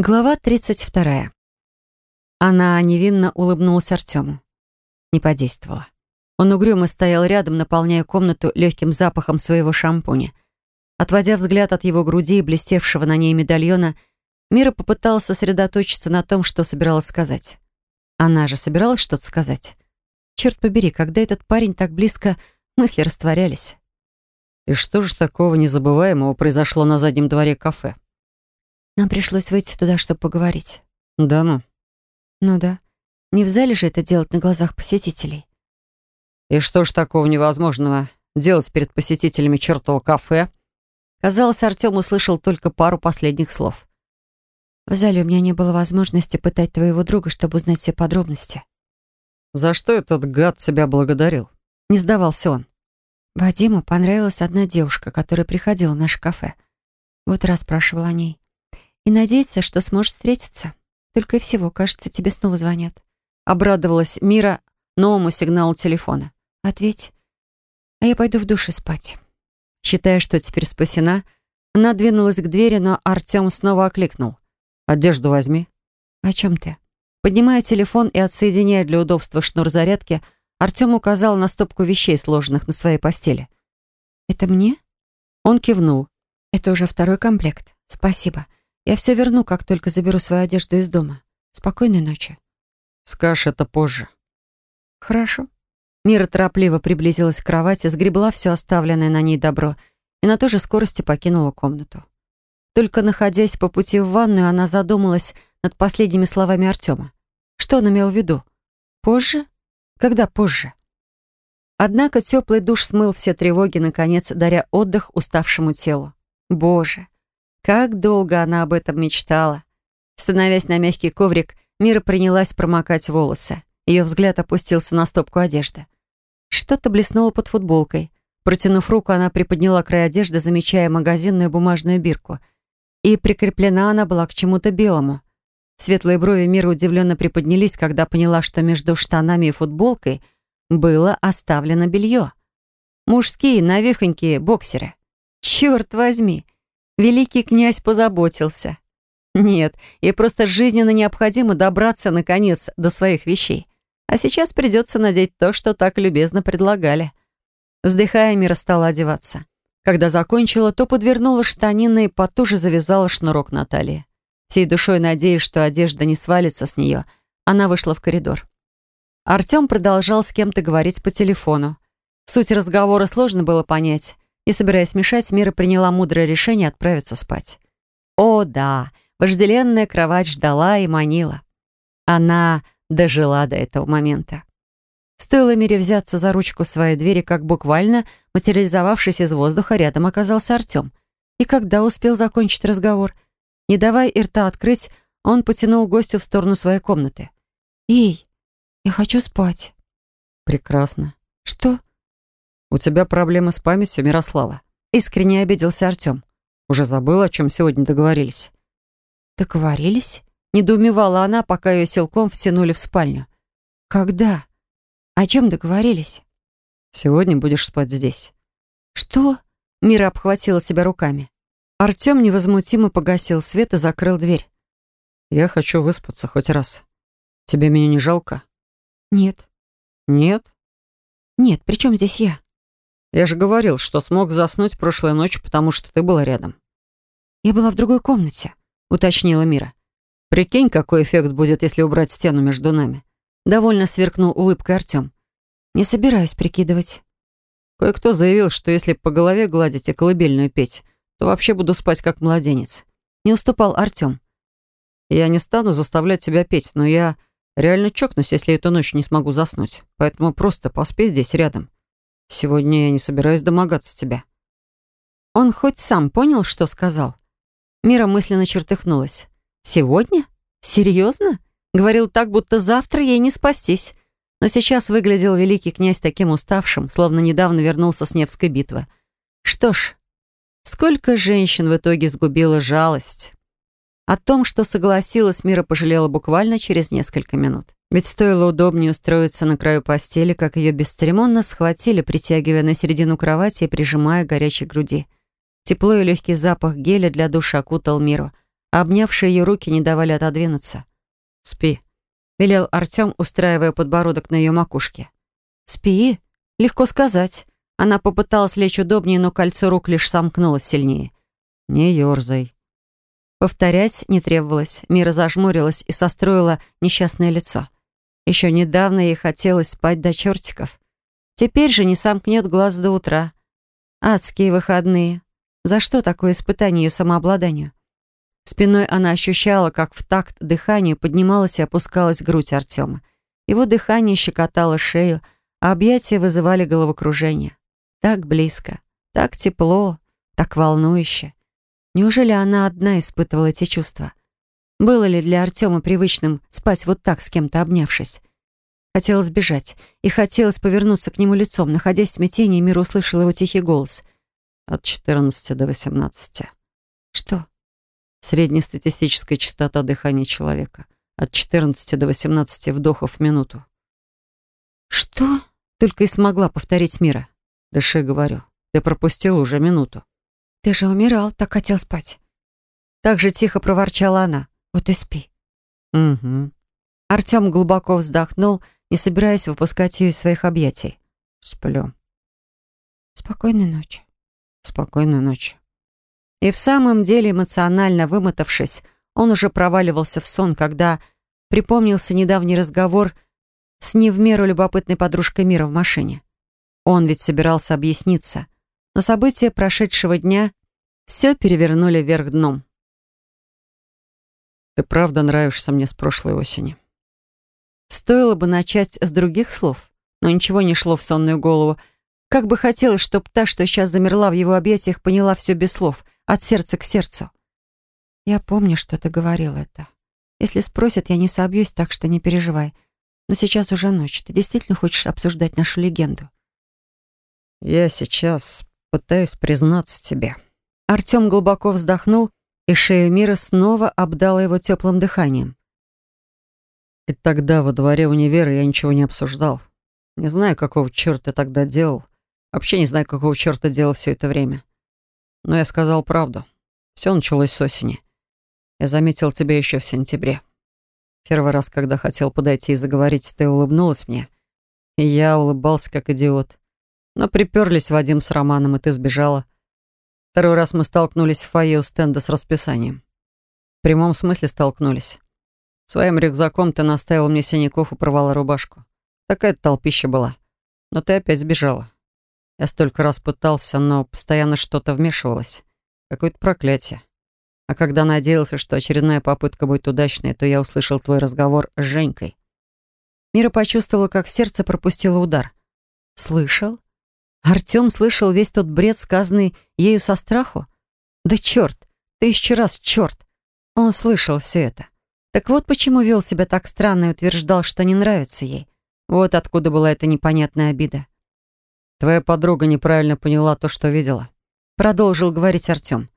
Глава 32. Она невинно улыбнулась Артему. Не подействовала. Он угрюмо стоял рядом, наполняя комнату легким запахом своего шампуня. Отводя взгляд от его груди и блестевшего на ней медальона, Мира попыталась сосредоточиться на том, что собиралась сказать. Она же собиралась что-то сказать. Черт побери, когда этот парень так близко, мысли растворялись. И что же такого незабываемого произошло на заднем дворе кафе? Нам пришлось выйти туда, чтобы поговорить. Да ну. Ну да. Не в зале же это делать на глазах посетителей. И что ж такого невозможного делать перед посетителями чертова кафе? Казалось, Артем услышал только пару последних слов. В зале у меня не было возможности пытать твоего друга, чтобы узнать все подробности. За что этот гад тебя благодарил? Не сдавался он. Вадиму понравилась одна девушка, которая приходила в наше кафе. Вот раз спрашивал о ней. И надеется, что сможет встретиться. Только и всего, кажется, тебе снова звонят. Обрадовалась Мира новому сигналу телефона. Ответь. А я пойду в душе спать. Считая, что теперь спасена, она двинулась к двери, но Артем снова окликнул. «Одежду возьми». «О чем ты?» Поднимая телефон и отсоединяя для удобства шнур зарядки, Артем указал на стопку вещей, сложенных на своей постели. «Это мне?» Он кивнул. «Это уже второй комплект. Спасибо. Я все верну, как только заберу свою одежду из дома. Спокойной ночи». «Скажешь это позже». «Хорошо». Мира торопливо приблизилась к кровати, сгребла все оставленное на ней добро и на той же скорости покинула комнату. Только находясь по пути в ванную, она задумалась над последними словами Артема. Что он имел в виду? Позже? Когда позже? Однако теплый душ смыл все тревоги, наконец, даря отдых уставшему телу. Боже, как долго она об этом мечтала. Становясь на мягкий коврик, Мира принялась промокать волосы. Ее взгляд опустился на стопку одежды. Что-то блеснуло под футболкой. Протянув руку, она приподняла край одежды, замечая магазинную бумажную бирку — и прикреплена она была к чему-то белому. Светлые брови Мира удивленно приподнялись, когда поняла, что между штанами и футболкой было оставлено белье. Мужские, навехонькие боксеры. Черт возьми! Великий князь позаботился. Нет, ей просто жизненно необходимо добраться, наконец, до своих вещей. А сейчас придется надеть то, что так любезно предлагали. Вздыхая, Мира стала одеваться. Когда закончила, то подвернула штанины и потуже завязала шнурок на талии. Всей душой надеясь, что одежда не свалится с нее, она вышла в коридор. Артем продолжал с кем-то говорить по телефону. Суть разговора сложно было понять. Не собираясь мешать, Мира приняла мудрое решение отправиться спать. О, да, вожделенная кровать ждала и манила. Она дожила до этого момента. Стоило Мире взяться за ручку своей двери, как буквально, материализовавшись из воздуха, рядом оказался Артем. И когда успел закончить разговор, не давая и рта открыть, он потянул гостю в сторону своей комнаты. «Эй, я хочу спать». «Прекрасно». «Что?» «У тебя проблемы с памятью, Мирослава». Искренне обиделся Артем. «Уже забыла, о чем сегодня договорились?» «Договорились?» Недоумевала она, пока ее силком втянули в спальню. «Когда?» О чем договорились? Сегодня будешь спать здесь. Что? Мира обхватила себя руками. Артем невозмутимо погасил свет и закрыл дверь. Я хочу выспаться хоть раз. Тебе меня не жалко? Нет. Нет? Нет, при чем здесь я? Я же говорил, что смог заснуть прошлой ночью, потому что ты была рядом. Я была в другой комнате, уточнила Мира. Прикинь, какой эффект будет, если убрать стену между нами. Довольно сверкнул улыбкой Артем. «Не собираюсь прикидывать». Кое-кто заявил, что если по голове гладить и колыбельную петь, то вообще буду спать как младенец. Не уступал Артем. Я не стану заставлять тебя петь, но я реально чокнусь, если эту ночь не смогу заснуть. Поэтому просто поспи здесь рядом. Сегодня я не собираюсь домогаться тебя. Он хоть сам понял, что сказал? Мира мысленно чертыхнулась. «Сегодня? Серьезно?» Говорил так, будто завтра ей не спастись. Но сейчас выглядел великий князь таким уставшим, словно недавно вернулся с Невской битвы. Что ж, сколько женщин в итоге сгубила жалость. О том, что согласилась, Мира пожалела буквально через несколько минут. Ведь стоило удобнее устроиться на краю постели, как ее бесцеремонно схватили, притягивая на середину кровати и прижимая к горячей груди. Тепло и легкий запах геля для душа окутал Миру, а обнявшие ее руки не давали отодвинуться. «Спи», — велел Артем, устраивая подбородок на ее макушке. «Спи? Легко сказать». Она попыталась лечь удобнее, но кольцо рук лишь сомкнулось сильнее. «Не ерзай». Повторять не требовалось. Мира зажмурилась и состроила несчастное лицо. Еще недавно ей хотелось спать до чертиков. Теперь же не сомкнет глаз до утра. Адские выходные. За что такое испытание ее самообладанию? Спиной она ощущала, как в такт дыханию поднималась и опускалась грудь Артема. Его дыхание щекотало шею, а объятия вызывали головокружение. Так близко, так тепло, так волнующе. Неужели она одна испытывала эти чувства? Было ли для Артема привычным спать вот так, с кем-то обнявшись? Хотелось бежать, и хотелось повернуться к нему лицом. Находясь в смятении, Мира услышала его тихий голос. От 14 до 18. «Что?» Среднестатистическая частота дыхания человека. От 14 до 18 вдохов в минуту. «Что?» Только и смогла повторить Мира. «Дыши, говорю. Ты пропустил уже минуту». «Ты же умирал, так хотел спать». Так же тихо проворчала она. «Вот и спи». «Угу». Артем глубоко вздохнул, не собираясь выпускать ее из своих объятий. «Сплю». «Спокойной ночи». «Спокойной ночи». И в самом деле, эмоционально вымотавшись, он уже проваливался в сон, когда припомнился недавний разговор с не в меру любопытной подружкой Мира в машине. Он ведь собирался объясниться, но события прошедшего дня все перевернули вверх дном. «Ты правда нравишься мне с прошлой осени?» Стоило бы начать с других слов, но ничего не шло в сонную голову. Как бы хотелось, чтобы та, что сейчас замерла в его объятиях, поняла все без слов, от сердца к сердцу. «Я помню, что ты говорил это. Если спросят, я не собьюсь, так что не переживай. Но сейчас уже ночь. Ты действительно хочешь обсуждать нашу легенду?» «Я сейчас пытаюсь признаться тебе». Артем глубоко вздохнул, и шею мира снова обдала его теплым дыханием. И тогда во дворе универа я ничего не обсуждал. Не знаю, какого черта тогда делал. Вообще не знаю, какого черта делал все это время. Но я сказал правду. Все началось с осени. Я заметил тебя еще в сентябре. Первый раз, когда хотел подойти и заговорить, ты улыбнулась мне. И я улыбался, как идиот. Но приперлись Вадим с Романом, и ты сбежала. Второй раз мы столкнулись в фойе у стенда с расписанием. В прямом смысле столкнулись. Своим рюкзаком ты наставил мне синяков и порвала рубашку. Такая толпища была. Но ты опять сбежала. Я столько раз пытался, но постоянно что-то вмешивалось. Какое-то проклятие. А когда надеялся, что очередная попытка будет удачной, то я услышал твой разговор с Женькой. Мира почувствовала, как сердце пропустило удар. Слышал? Артём слышал весь тот бред, сказанный ею со страху? Да чёрт! Тысячу раз чёрт! Он слышал все это. Так вот почему вел себя так странно и утверждал, что не нравится ей. Вот откуда была эта непонятная обида. «Твоя подруга неправильно поняла то, что видела», — продолжил говорить Артем.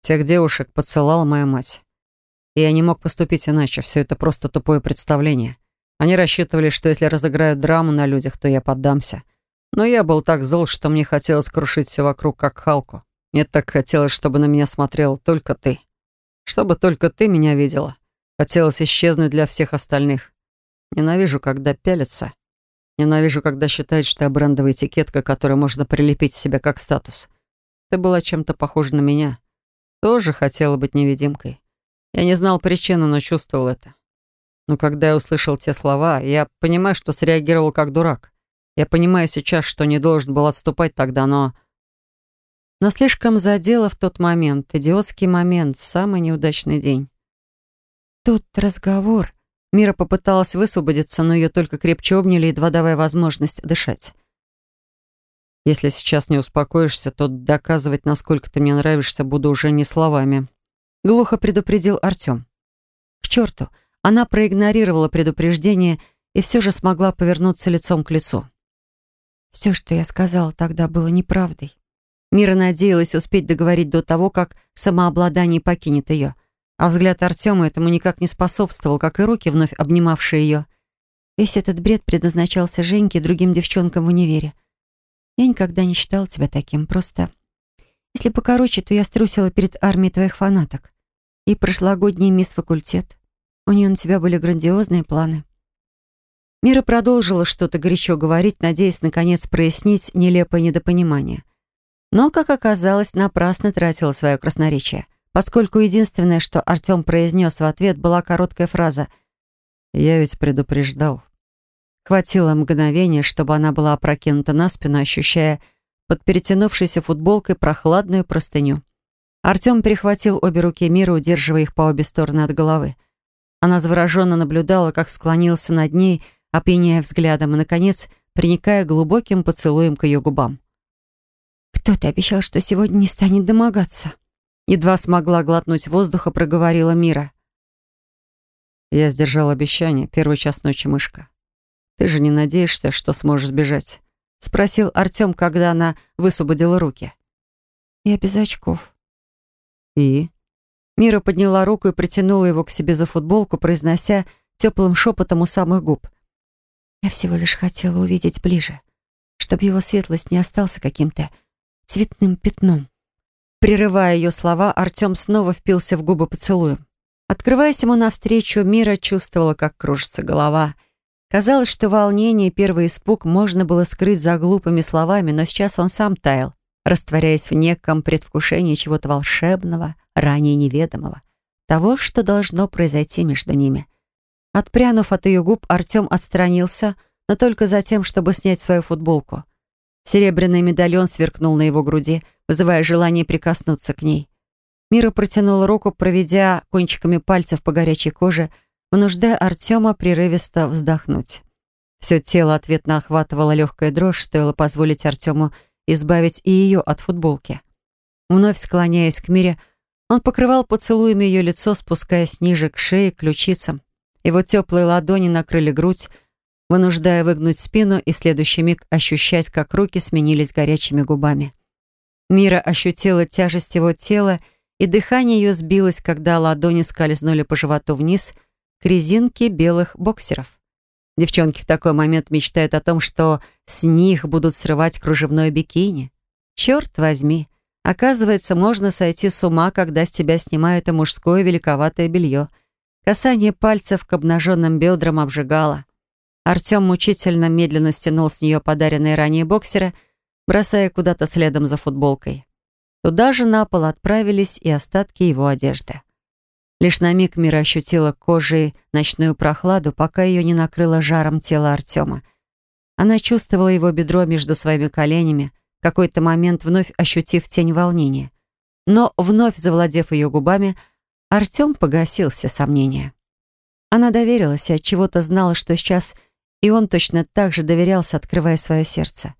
«Тех девушек поцелала моя мать. И я не мог поступить иначе, все это просто тупое представление. Они рассчитывали, что если разыграют драму на людях, то я поддамся. Но я был так зол, что мне хотелось крушить все вокруг, как Халку. Мне так хотелось, чтобы на меня смотрел только ты. Чтобы только ты меня видела. Хотелось исчезнуть для всех остальных. Ненавижу, когда пялятся. Ненавижу, когда считают, что я брендовая этикетка, которую можно прилепить себе как статус. Ты была чем-то похожа на меня. Тоже хотела быть невидимкой. Я не знал причины, но чувствовал это. Но когда я услышал те слова, я понимаю, что среагировал как дурак. Я понимаю сейчас, что не должен был отступать тогда, но... Но слишком задело в тот момент, идиотский момент, самый неудачный день. Тот разговор. Мира попыталась высвободиться, но ее только крепче обняли, едва давая возможность дышать. «Если сейчас не успокоишься, то доказывать, насколько ты мне нравишься, буду уже не словами», — глухо предупредил Артем. К черту, она проигнорировала предупреждение и все же смогла повернуться лицом к лицу. Все, что я сказала тогда, было неправдой. Мира надеялась успеть договорить до того, как самообладание покинет ее. А взгляд Артема этому никак не способствовал, как и руки, вновь обнимавшие ее. Весь этот бред предназначался Женьке и другим девчонкам в универе. Я никогда не считала тебя таким, просто... Если покороче, то я струсила перед армией твоих фанаток. и прошлогодний мисс факультет. У нее на тебя были грандиозные планы». Мира продолжила что-то горячо говорить, надеясь, наконец, прояснить нелепое недопонимание. Но, как оказалось, напрасно тратила свое красноречие, поскольку единственное, что Артем произнес в ответ, была короткая фраза «Я ведь предупреждал». Хватило мгновения, чтобы она была опрокинута на спину, ощущая под перетянувшейся футболкой прохладную простыню. Артем перехватил обе руки Мира, удерживая их по обе стороны от головы. Она завороженно наблюдала, как склонился над ней, опьяняя взглядом и, наконец, приникая глубоким поцелуем к ее губам. «Кто ты обещал, что сегодня не станет домогаться?» Едва смогла глотнуть воздуха, проговорила Мира. «Я сдержал обещание. Первый час ночи, мышка. Ты же не надеешься, что сможешь сбежать?» Спросил Артем, когда она высвободила руки. «Я без очков». «И?» Мира подняла руку и притянула его к себе за футболку, произнося теплым шепотом у самых губ. Я всего лишь хотела увидеть ближе, чтобы его светлость не остался каким-то цветным пятном. Прерывая ее слова, Артем снова впился в губы поцелуем. Открываясь ему навстречу, Мира чувствовала, как кружится голова. Казалось, что волнение и первый испуг можно было скрыть за глупыми словами, но сейчас он сам таял, растворяясь в неком предвкушении чего-то волшебного, ранее неведомого, того, что должно произойти между ними. Отпрянув от ее губ, Артем отстранился, но только за тем, чтобы снять свою футболку. Серебряный медальон сверкнул на его груди, вызывая желание прикоснуться к ней. Мира протянула руку, проведя кончиками пальцев по горячей коже, вынуждая Артема прерывисто вздохнуть. Все тело ответно охватывало легкая дрожь, стоило позволить Артему избавить и ее от футболки. Вновь склоняясь к Мире, он покрывал поцелуями ее лицо, спускаясь ниже к шее, ключицам. Его теплые ладони накрыли грудь, вынуждая выгнуть спину и в следующий миг ощущать, как руки сменились горячими губами. Мира ощутила тяжесть его тела, и дыхание ее сбилось, когда ладони скользнули по животу вниз к резинке белых боксеров. Девчонки в такой момент мечтают о том, что с них будут срывать кружевное бикини. Черт возьми, оказывается, можно сойти с ума, когда с тебя снимают и мужское великоватое белье — Касание пальцев к обнаженным бедрам обжигало. Артем мучительно медленно стянул с нее подаренные ранее боксеры, бросая куда-то следом за футболкой. Туда же на пол отправились и остатки его одежды. Лишь на миг Мира ощутила кожей ночную прохладу, пока ее не накрыло жаром тело Артема. Она чувствовала его бедро между своими коленями, в какой-то момент вновь ощутив тень волнения. Но, вновь завладев ее губами, Артем погасил все сомнения. Она доверилась и от чего-то знала, что сейчас и он точно так же доверялся, открывая свое сердце.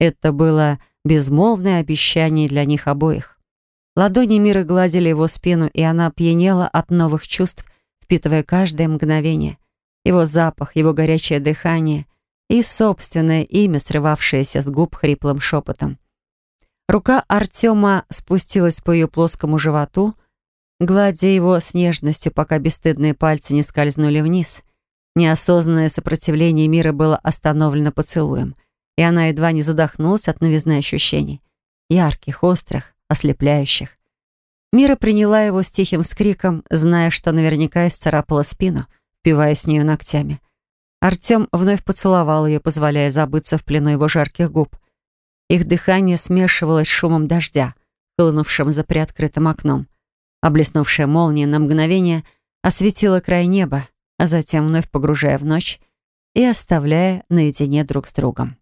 Это было безмолвное обещание для них обоих. Ладони мира гладили его спину, и она пьянела от новых чувств, впитывая каждое мгновение. Его запах, его горячее дыхание и собственное имя, срывавшееся с губ хриплым шепотом. Рука Артема спустилась по ее плоскому животу, гладя его с нежностью, пока бесстыдные пальцы не скользнули вниз. Неосознанное сопротивление мира было остановлено поцелуем, и она едва не задохнулась от новизны ощущений. Ярких, острых, ослепляющих. Мира приняла его с тихим скриком, зная, что наверняка исцарапала спину, впиваясь в нее ногтями. Артем вновь поцеловал ее, позволяя забыться в плену его жарких губ. Их дыхание смешивалось с шумом дождя, хлынувшим за приоткрытым окном. А молния на мгновение осветила край неба, а затем вновь погружая в ночь и оставляя наедине друг с другом.